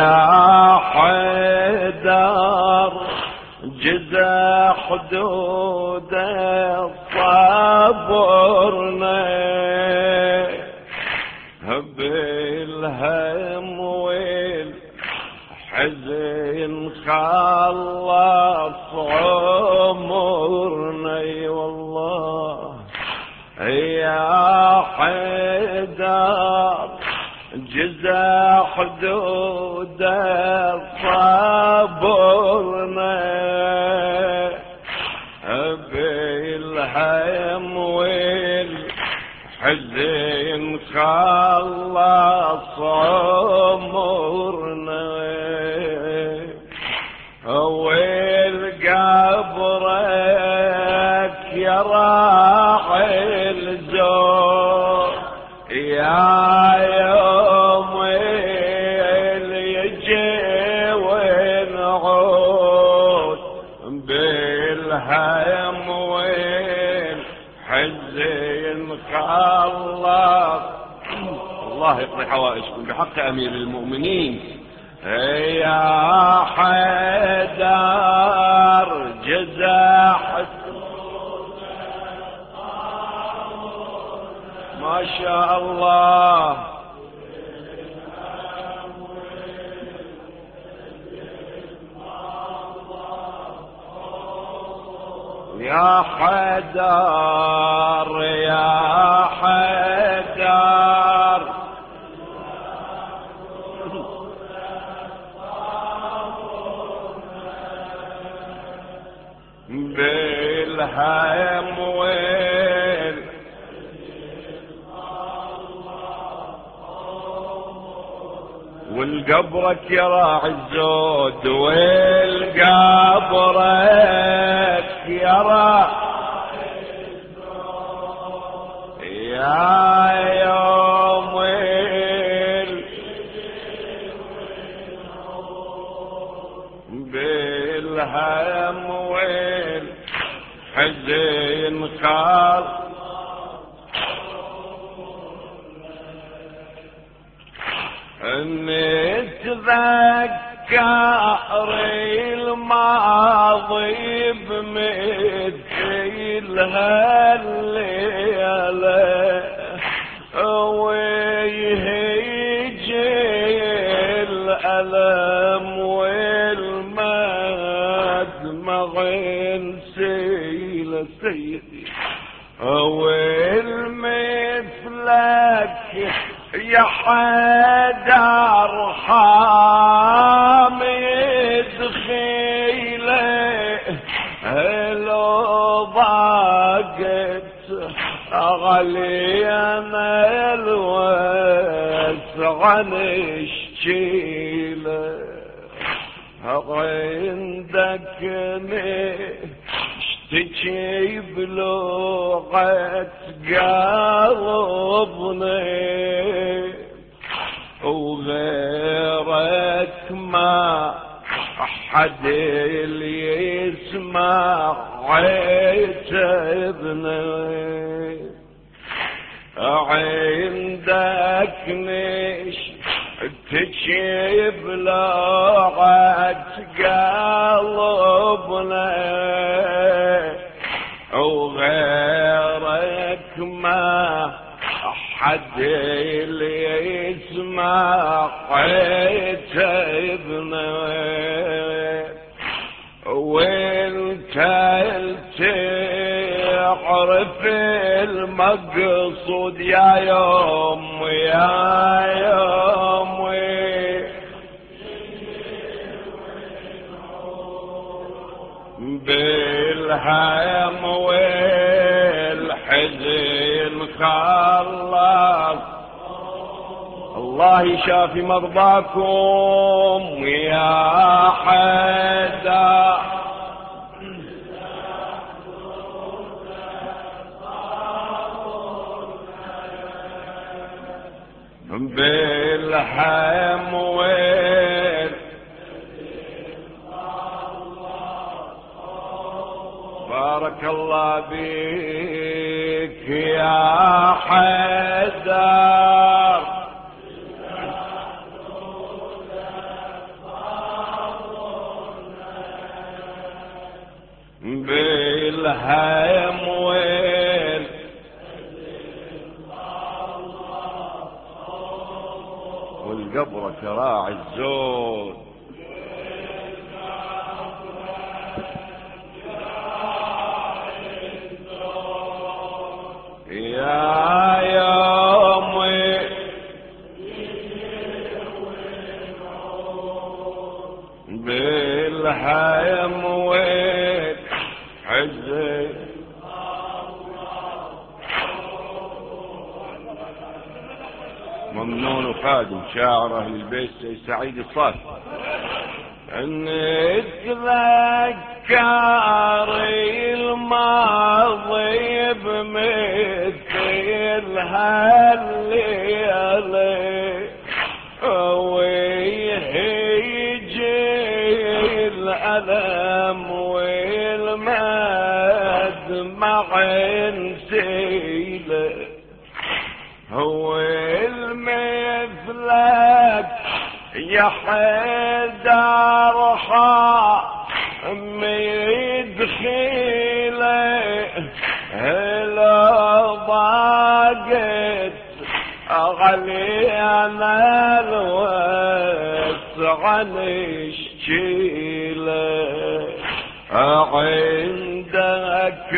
يا حيدر جزا حدود صبرنا. بالهم والحزن خلص جزا حدود صبرنا بالهم والحزن خلص يقضي حوائجكم بحق أمير المؤمنين. يا حيدر جزاح. ما شاء الله. يا حيدر يا والقبرك يا راعي الزود والقبرك يا راعي يا يوم ال- بالهم والحزن خال نتذكر الماضي بمثل هالليلة ويهيجي الألم والمدمع سيلة سيدي يا حدار حامد خيلة لو ضاقت غلينا الوسع نشجيله عندك نشتكي بلغة قلبنا حد اللي يسمع عتبنا عندك نش تجيب لغة قلبنا. وغيرك ما حد اللي يسمع عتبنا المقصود يا يوم يا يوم بالهم والحزن خلص الله يشافي مرضاكم يا حدا بالحموال. بارك الله بك يا حدار بالهي والقبرة راعي شاعر أهل البيت سعيد الصافي إن اتذكر الماضي بمثل هالليالي المثلك يا حيدر حام يدخيله هلا ضاقت علينا الوسع نشكيله عندك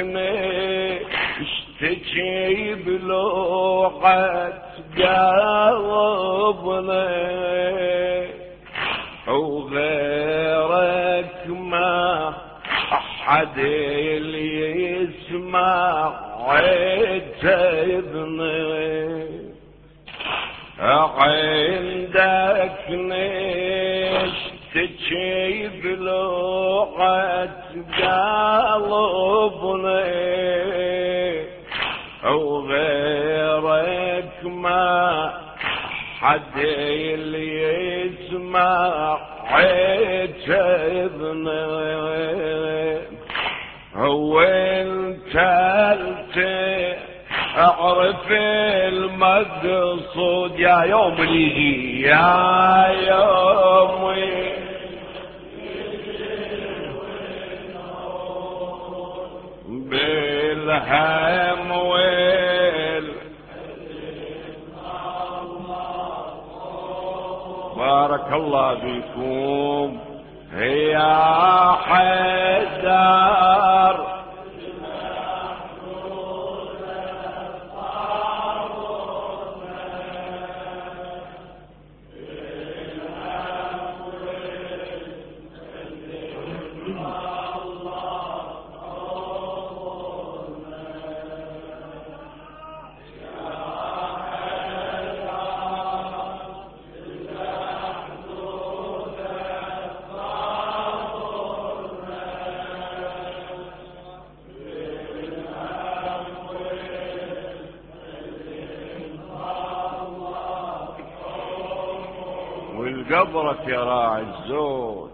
نشتكي بلوحة قلبنا وغيرك ما أحد اللي يسمع عتبنا عندك نشتكي بلغة قلبنا وغيرك ما حد اللي يسمع عتبنا هو انت أعرف المقصود يا يوم يجي يا يوم بالهم ويل بارك الله بكم يا حيدر. والقبرك يا راعي الزود.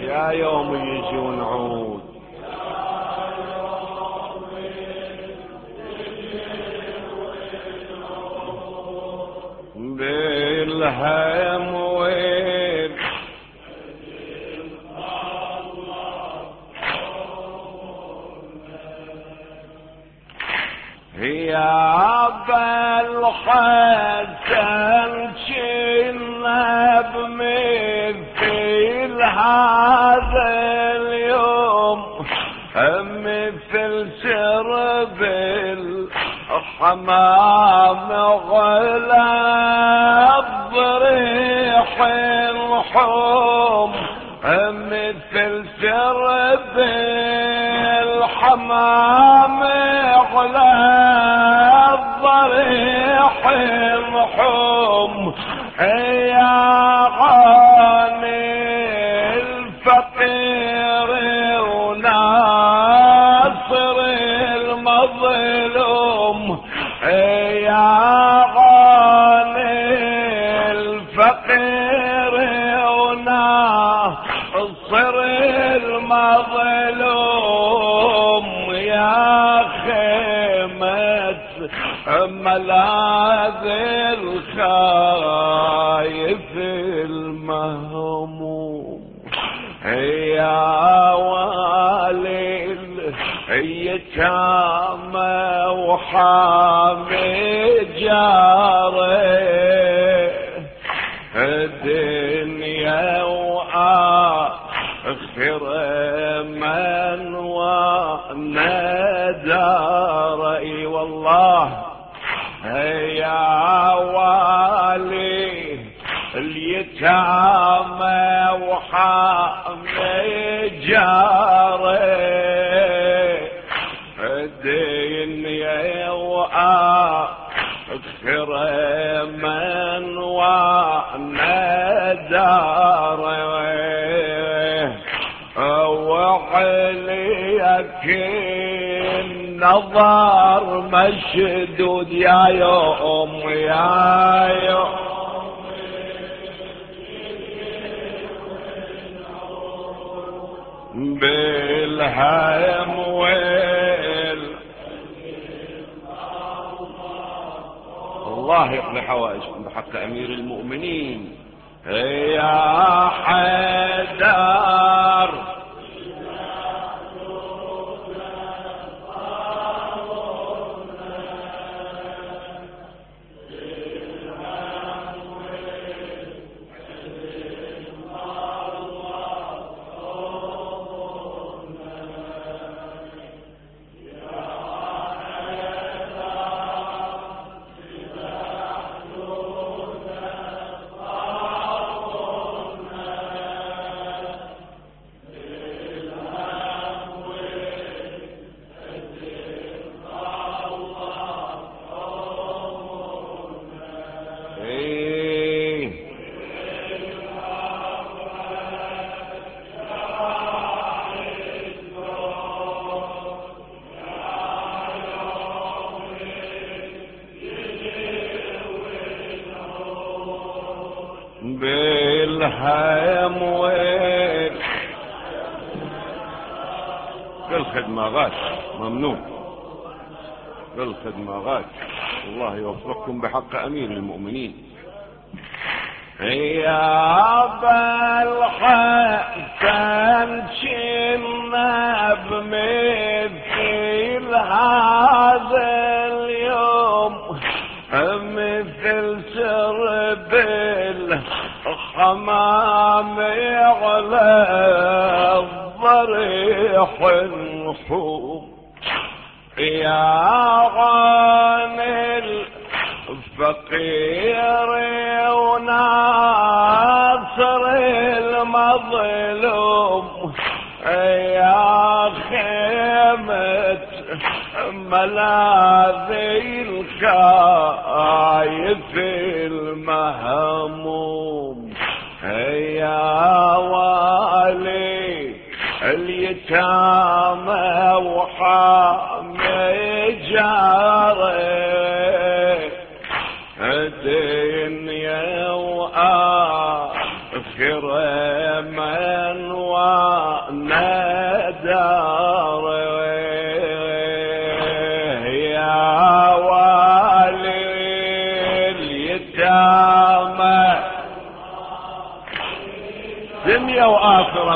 يا يوم يجي ونعود. بالهم كنا بمثل هذا اليوم مثل سرب الحمام غلا الضريح الحوم. خيمة ملاذ الخايف المهموم يا والي اليتامى وحامي جاري اليتامى وحامي جاري الدنيا وآخر من وندار وعليك النظر مشدود يا يوم يا يوم بالهم ويل الله يقضي حوائجكم بحق أمير المؤمنين. يا حيدر. بالخدمة غاش ممنوع غاش الله يوفقكم بحق أمير المؤمنين. يا بالحسن شنا بمثل هذا اليوم مثل سرب الحمام على الضريح الحوم يا غاني الفقير وناصر المظلوم. يا خيمة ملاذي الخايف المهموم. يا والي اليتامى وحامي جاري الدنيا وآخر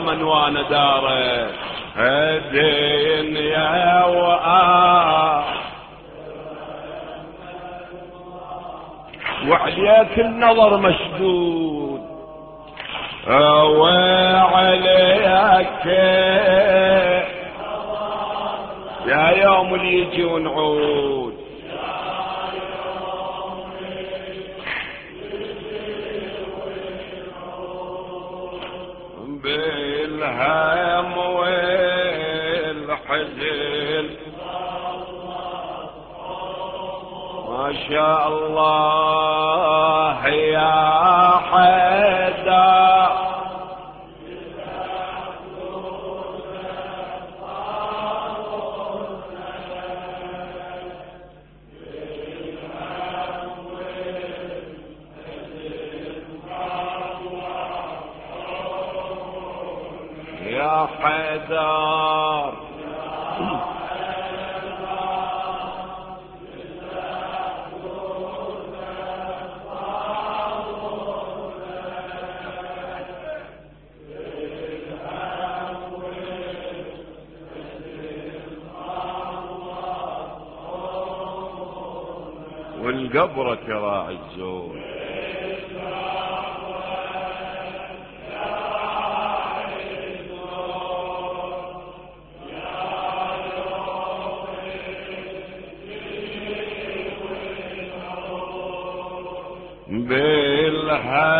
من وأنا داره. الدنيا وآخرة وعليك النظر مشدود. وعليك. يا يوم اللي يجي ونعود. شاء الله يا حدا. والقبرة راعي الزول بالهم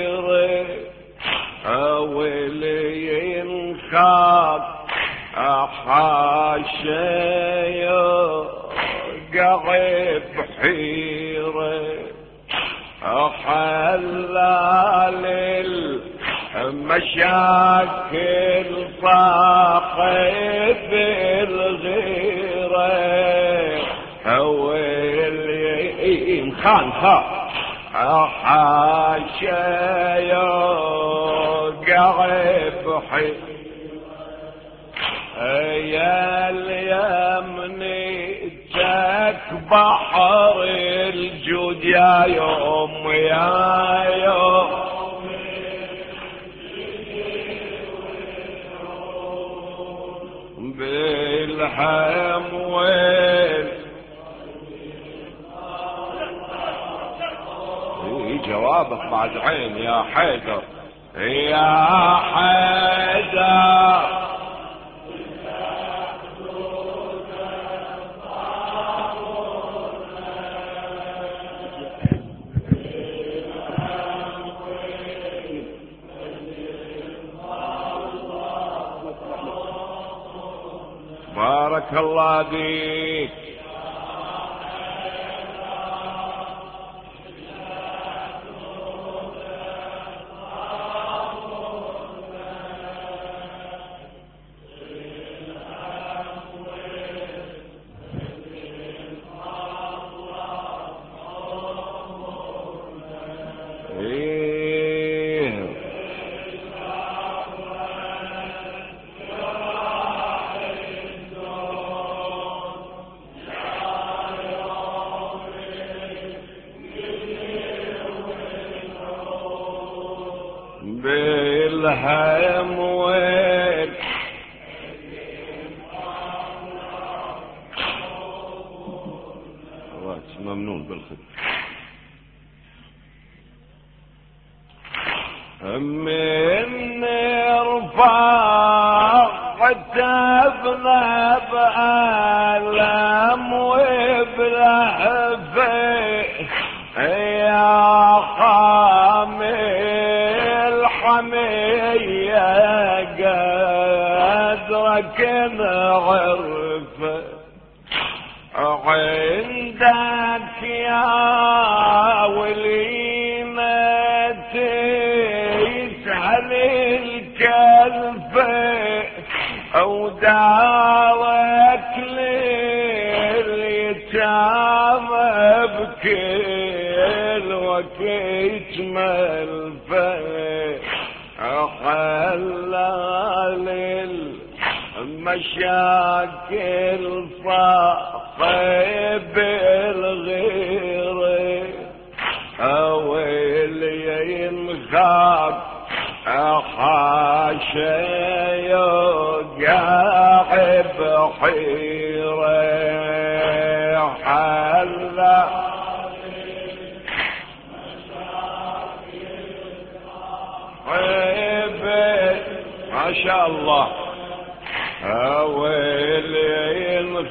أو اللي ينخاف حاشا قعب حيرة. حلال المشاكل صاحب اللي خان خان حاشا حيره يا اليمني جاك بحر الجود يا يوم يا يوم. بالهم وين جوابك بعد عين يا حيدر. يا حيدر. بارك الله بيك بالهم وين ممنون بالخدمة. قدرك نعرفه عندك يا ولينا تسهل الكلفة أو دارك لليتامى بكل وقت ملفة المشاكل صاحب الغيره أو اللي ينخاف حاشا قاعب حيره حلا. ما شاء الله.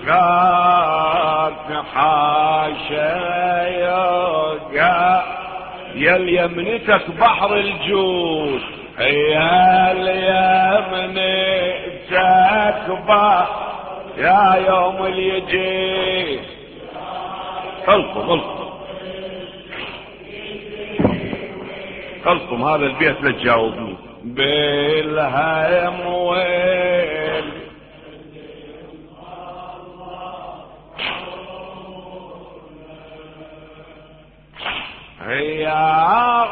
الخاف حاشا يا اليمنتك بحر الجود يا اليمنتك بحر. يا يوم اليجي. خلقم خلقم خلقم هذا البيت لا تجاوبني. بالهم وين هي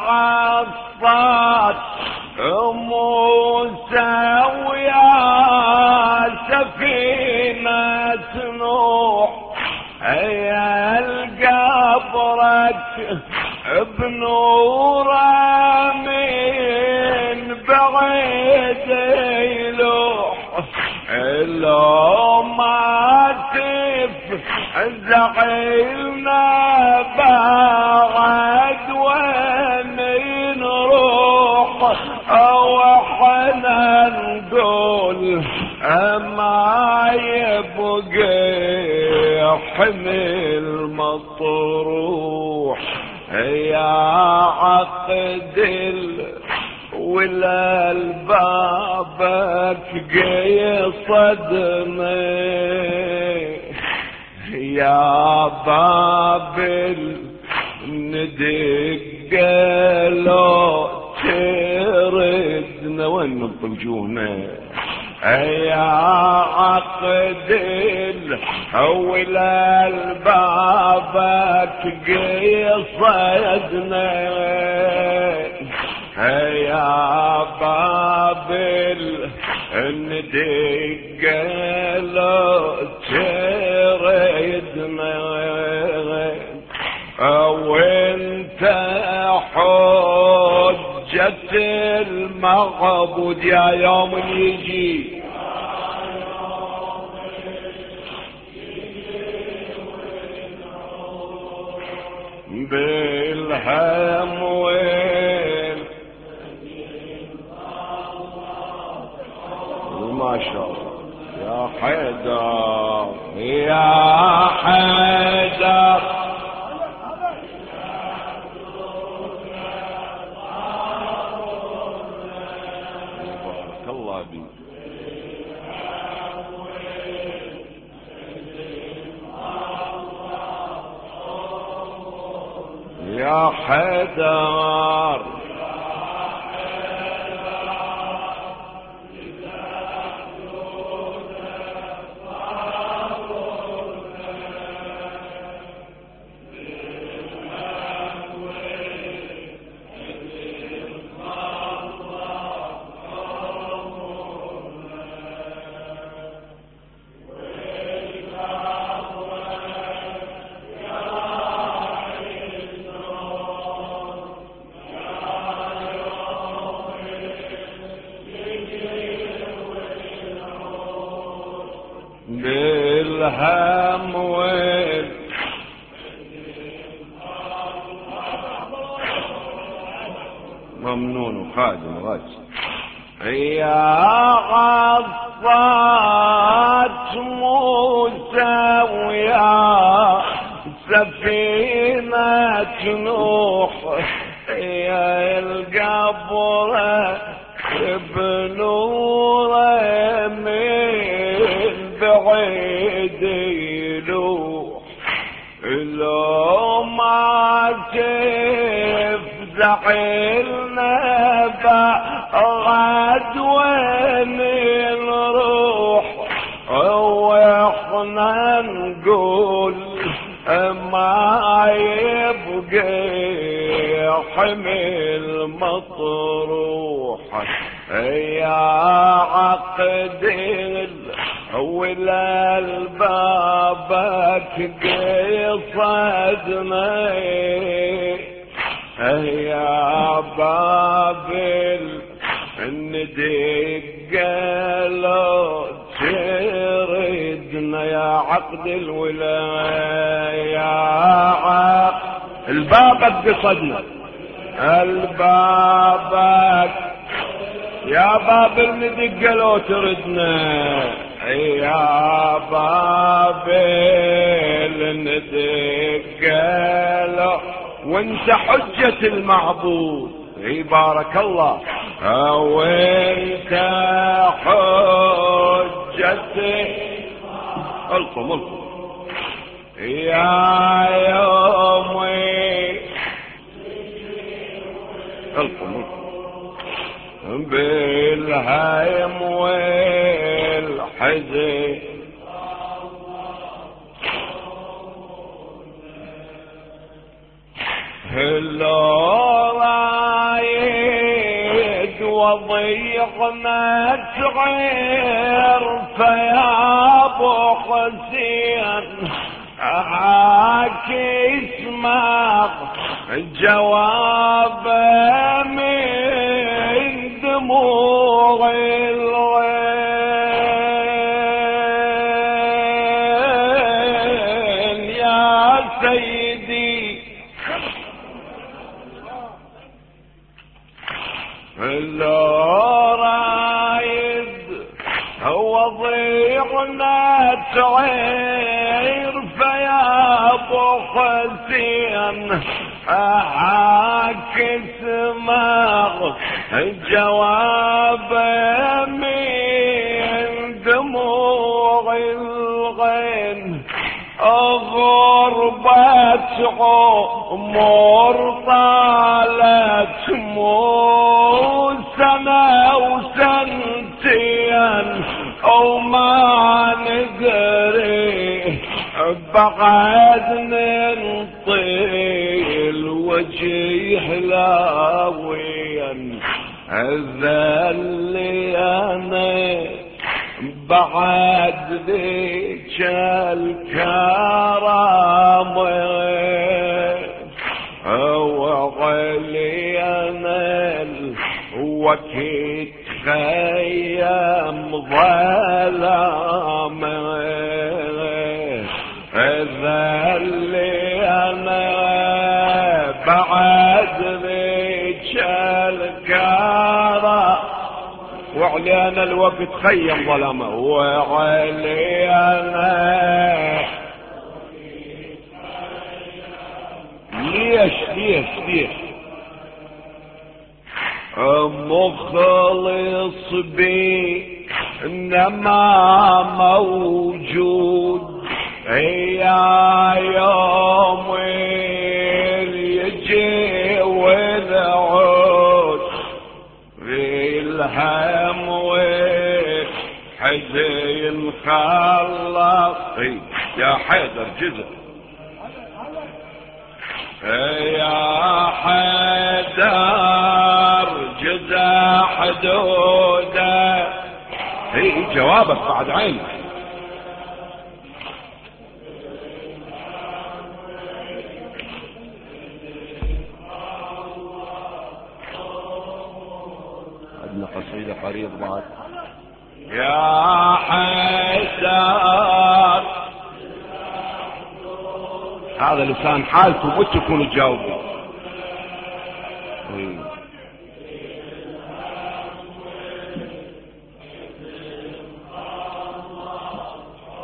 غصات موسى ويا سفينة نوح. هي القبرك بنورة من بعيد يلوح. لو ما تفزعلنا بعد حمل مطروح يا عقد ولا البابك صدمي يا بابل ندق لو تردنا. وين نطلجونا يا حول البابك قصدنا. يا بابل ندق لو تردنا وانت حجة المعبود يا يوم يجي بالهم وين ما شاء الله. يا حيدر. يا حيدر يا يا يا بابل ندق لو تردنا يا عقد الولاية. يا عقد البابك قصدنا. البابك. يا بابل ندق لو تردنا يا بابل ندق وانت حجة المعبود. اي بارك الله. وانت حجة؟ ألقم ألقم. يا يومي. ألقم ألقم. بالهيم والحزن. هلو رايد وضيقنا تغير فيا أبو حسين. عاك اسمع جواب حسين عاكس مغ جواب من دموع الغين. غربة عمر طالت مو بعد ننطيل وجه لاويا. الذل أنا بعد ذيك الكرام وعلي أنا الوكيت خيام ظلام. وعلينا الوقت خيم ظلمه وعلينا ليش ليش ليش؟ مخلص بي إنما موجود. يا خلصي يا حيدر جزء يا حيدر جزء حدوده هي جوابك بعد عينك. قصيدة قريب بعد. يا حيدر. هذا لسان حالكم وأنتم تكونوا تجاوبوا.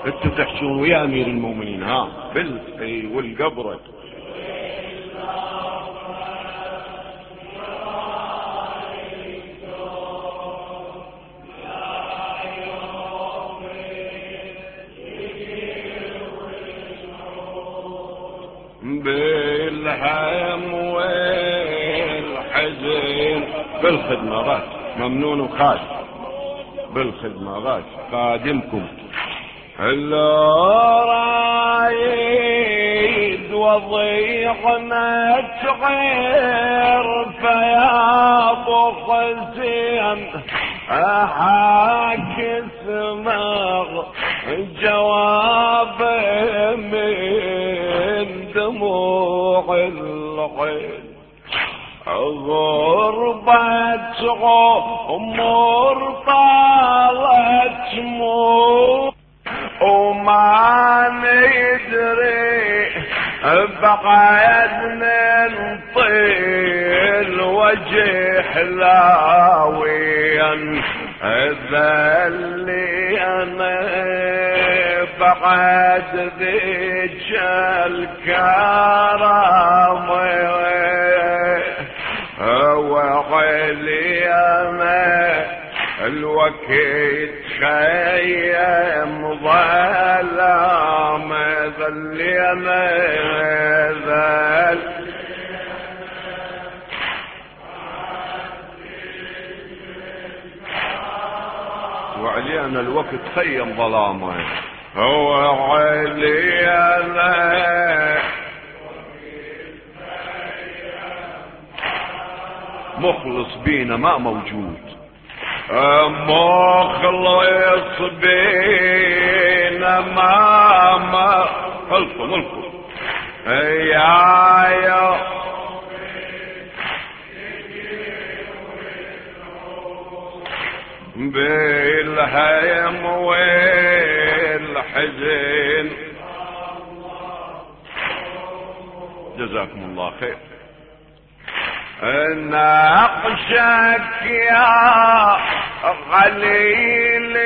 أنتوا تحشون ويا أمير المؤمنين ها؟ بال والقبره بالخدمة غاش ممنون وخاش. بالخدمة غاش قادمكم. هلا رايد وضيعنا تعير فيا ابو حسين احاكس مغ جواب من دموع العين غربة عمر طالت مو. وما ندري بعد ننطيل وجه لاويا ذلي أنا بعد ذيك الكرم وعلي أنا الوقت خيم ظلام ظلينا ذل وعلينا الوقت خيم ظلامه. هو مخلص بينا ما موجود. مخلص بينا ما ما الكم الكم يا يا. بالهيم والحزن. جزاكم الله خير. ناقشك يا غليل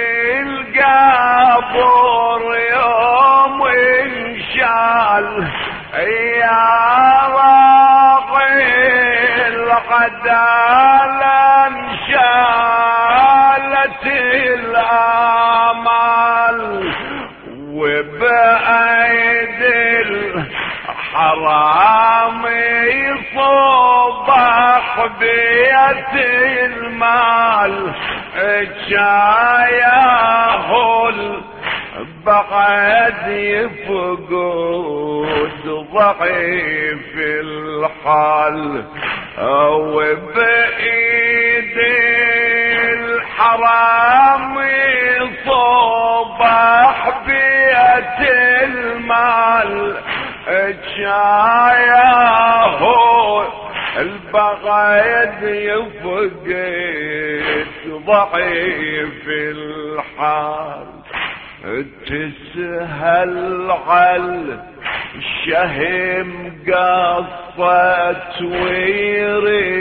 القبر يوم انشال. يا راقي الغدالة انشالت الحرام يصبح بيت المال جاية بعد يفقد ضعيف الحال. أو بايد الحرام صبح بيت المال جاية البغيد يفقد ضعيف الحال. تسهل على الشهم قصت ويريده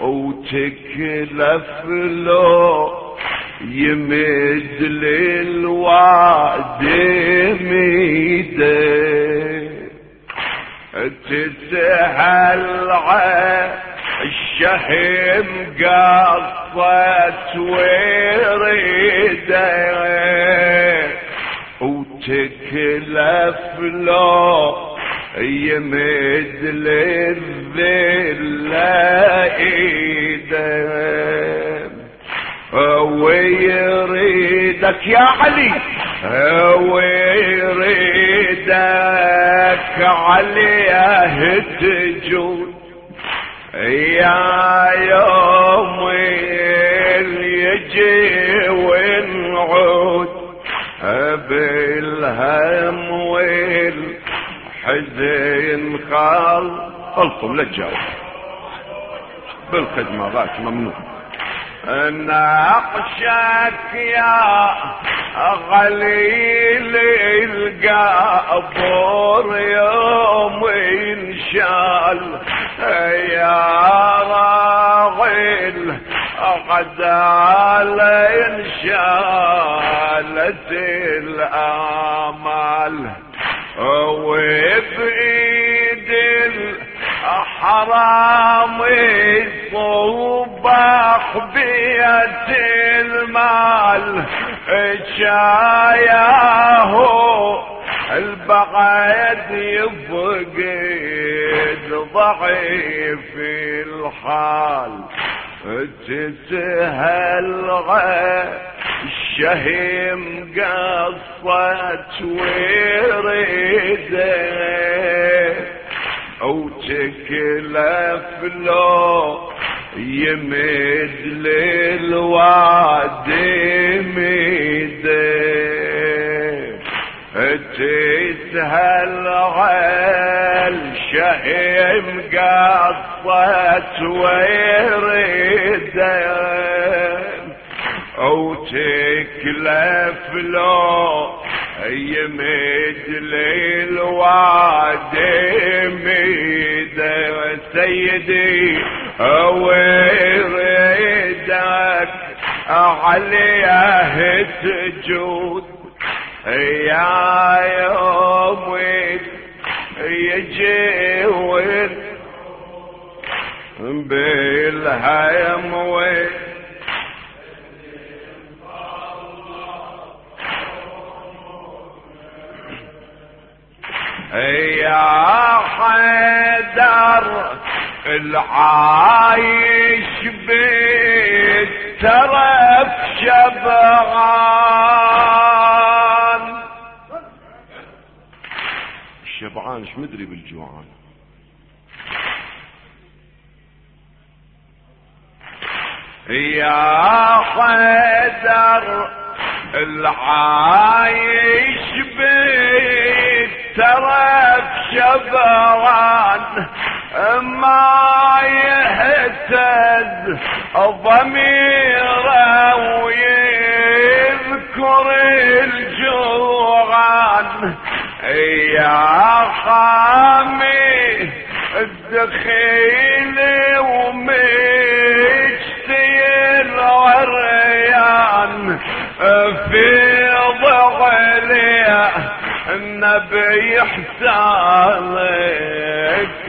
وتكلف له يمد للوعد ميده تسهل الشهم قصت ويريده وتكلف له يمد للذل ايده ويريدك يا علي ويريدك عليه تجود يا يوم يجي ونعود بالهم والحزن خال. خلطم لا تجاوب بالخدمة ذاك ممنوع. ناقشك يا غليل القبر يوم انشال. يا راغل على انشالت الآمال. وبإيد الحرام صبح بيت المال شاياه البغيد يفقد ضعيف الحال. تسهل الشهم قصت وريده أو تكلف له يمد للوعد ميده تسهل غال شهم قصت ويرده أو تكلف له يمد للوعد ميده سيدي ويريدك عليه تجود يا يوم يجي بالهيم وين يا حيدر العايش بالترف شبعان. الشبعان إيش مدري بالجوعان. يا حيدر العايش بالترف شبعان. ضميره ويذكر الجوعان. يا خامي الدخيل ومجتي العريان في ضغليه النبي حسالك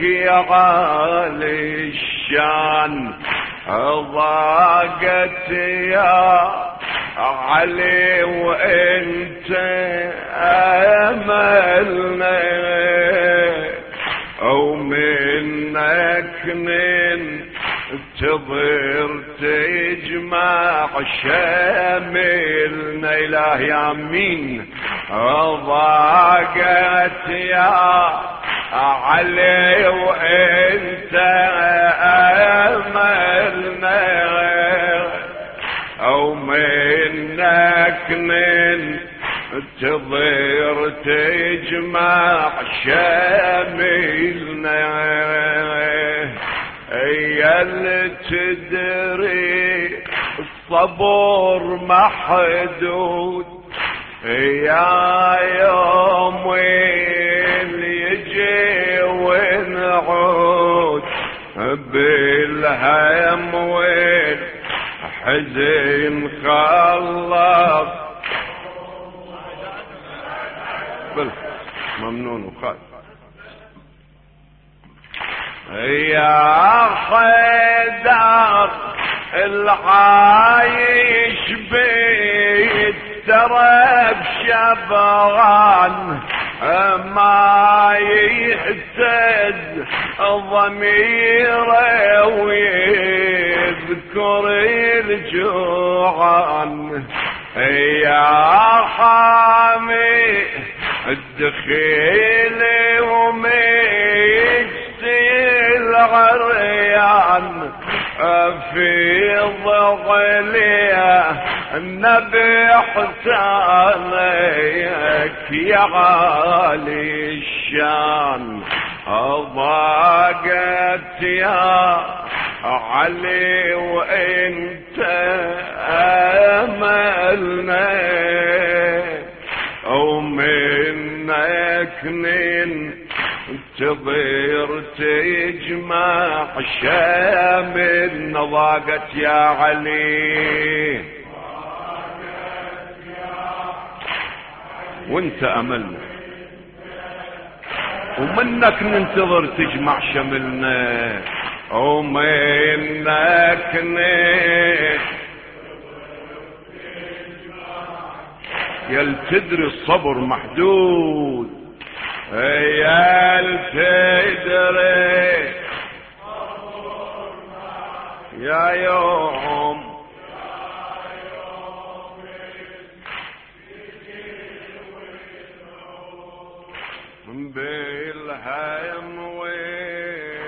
يا غالي الشان. ضاقت يا علي وإنت أملنا. أو منك ننتظر تجمع شاملنا إله يا مين ضاقت يا علي وانت املنا أو منك ننتظر تجمع شاملنا. يا اللي تدري الصبر محدود. يا يوم بالهم وين حزين خلص. ممنون وخال يا حيدر العايش بيت ترى بشبغان ما يهتز ضميره ويذكر الجوعان. يا حامي الدخيل ومجتي العريان. في ضغليه النبي حسانك يا غالي الشان. ضاقت يا علي وإنت أملنا. ومنك ننتظر تجمع شامل ضاقت يا علي. وانت املنا ومنك ننتظر تجمع شملنا. ومنك يا تدري الصبر محدود. يا تدري يا يوم بالهم والحزن